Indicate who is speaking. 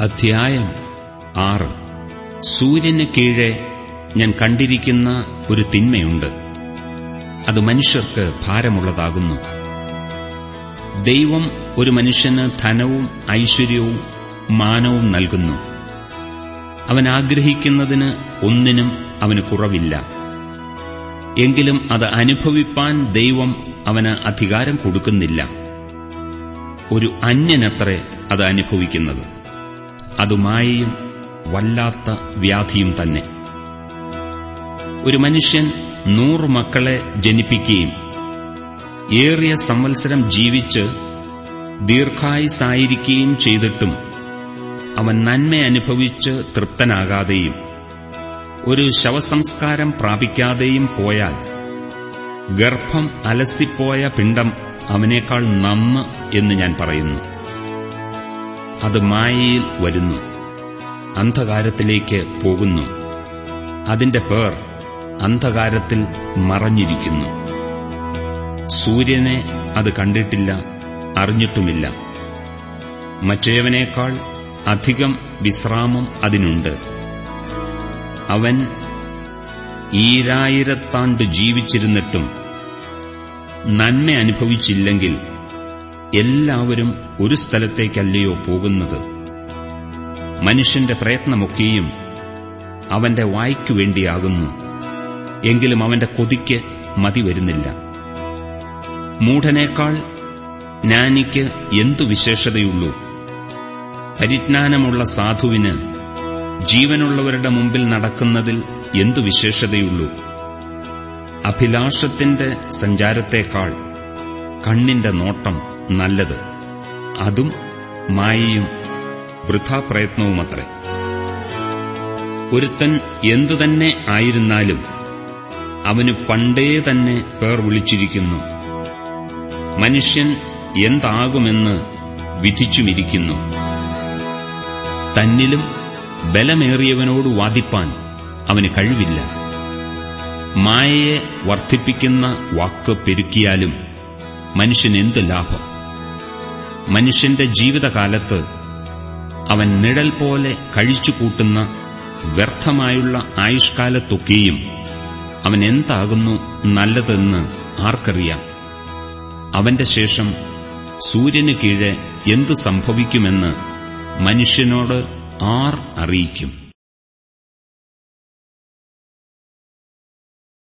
Speaker 1: അധ്യായം ആറ്. സൂര്യന് കീഴെ ഞാൻ കണ്ടിരിക്കുന്ന ഒരു തിന്മയുണ്ട്. അത് മനുഷ്യർക്ക് ഭാരമുള്ളതാകുന്നു. ദൈവം ഒരു മനുഷ്യന് ധനവും ഐശ്വര്യവും മാനവും നൽകുന്നു. അവൻ ആഗ്രഹിക്കുന്നതിന് ഒന്നിനും അവന് കുറവില്ല. എങ്കിലും അത് അനുഭവിപ്പാൻ ദൈവം അവന് അധികാരം കൊടുക്കുന്നില്ല. ഒരു അന്യനത്രേ അത് അനുഭവിക്കുന്നത്. അത് മായയും വല്ലാത്ത വ്യാധിയും തന്നെ. ഒരു മനുഷ്യൻ നൂറ് മക്കളെ ജനിപ്പിക്കുകയും ഏറിയ സംവത്സരം ജീവിച്ച് ദീർഘായുസായിരിക്കുകയും ചെയ്തിട്ടും അവൻ നന്മ അനുഭവിച്ച് തൃപ്തനാകാതെയും ഒരു ശവസംസ്കാരം പ്രാപിക്കാതെയും പോയാൽ ഗർഭം അലസിപ്പോയ പിണ്ടം അവനേക്കാൾ നന്ന് എന്ന് ഞാൻ പറയുന്നു. അത് മായയിൽ വരുന്നു അന്ധകാരത്തിലേക്ക് പോകുന്നു. അതിന്റെ പേർ അന്ധകാരത്തിൽ മറഞ്ഞിരിക്കുന്നു. സൂര്യനെ അത് കണ്ടിട്ടില്ല അറിഞ്ഞിട്ടുമില്ല. മറ്റേവനേക്കാൾ അധികം വിശ്രാമം അതിനുണ്ട്. അവൻ ഈരായിരത്താണ്ട് ജീവിച്ചിരുന്നിട്ടും നന്മ അനുഭവിച്ചില്ലെങ്കിൽ എല്ലാവരും ഒരു സ്ഥലത്തേക്കല്ലയോ പോകുന്നത്. മനുഷ്യന്റെ പ്രയത്നമൊക്കെയും അവന്റെ വായ്ക്കു വേണ്ടിയാകുന്നു. എങ്കിലും അവന്റെ കൊതിക്ക് മതി വരുന്നില്ല. മൂഢനേക്കാൾ ജ്ഞാനിക്ക് എന്തു വിശേഷതയുള്ളൂ? പരിജ്ഞാനമുള്ള സാധുവിന് ജീവനുള്ളവരുടെ മുമ്പിൽ നടക്കുന്നതിൽ എന്തു വിശേഷതയുള്ളൂ? അഭിലാഷത്തിന്റെ സഞ്ചാരത്തേക്കാൾ കണ്ണിന്റെ നോട്ടം നല്ലത്. അതും മായയും വൃഥാപ്രയത്നവുമത്രേ. ഒരുത്തൻ എന്തുതന്നെ ആയിരുന്നാലും അവന് പണ്ടേ തന്നെ പേർ വിളിച്ചിരിക്കുന്നു. മനുഷ്യൻ എന്താകുമെന്ന് വിധിച്ചുമിരിക്കുന്നു. തന്നിലും ബലമേറിയവനോട് വാദിപ്പാൻ അവന് കഴിവില്ല. മായയെ വർദ്ധിപ്പിക്കുന്ന വാക്ക് പെരുക്കിയാലും മനുഷ്യൻ എന്ത് ലാഭം? മനുഷ്യന്റെ ജീവിതകാലത്ത് അവൻ നിഴൽ പോലെ കഴിച്ചുകൂട്ടുന്ന വ്യർത്ഥമായുള്ള ആയുഷ്കാലത്തൊക്കെയും അവൻ എന്താകുന്നു നല്ലതെന്ന് ആർക്കറിയാം? അവന്റെ ശേഷം സൂര്യന് കീഴെ എന്തു സംഭവിക്കുമെന്ന് മനുഷ്യനോട് ആർ അറിയിക്കും.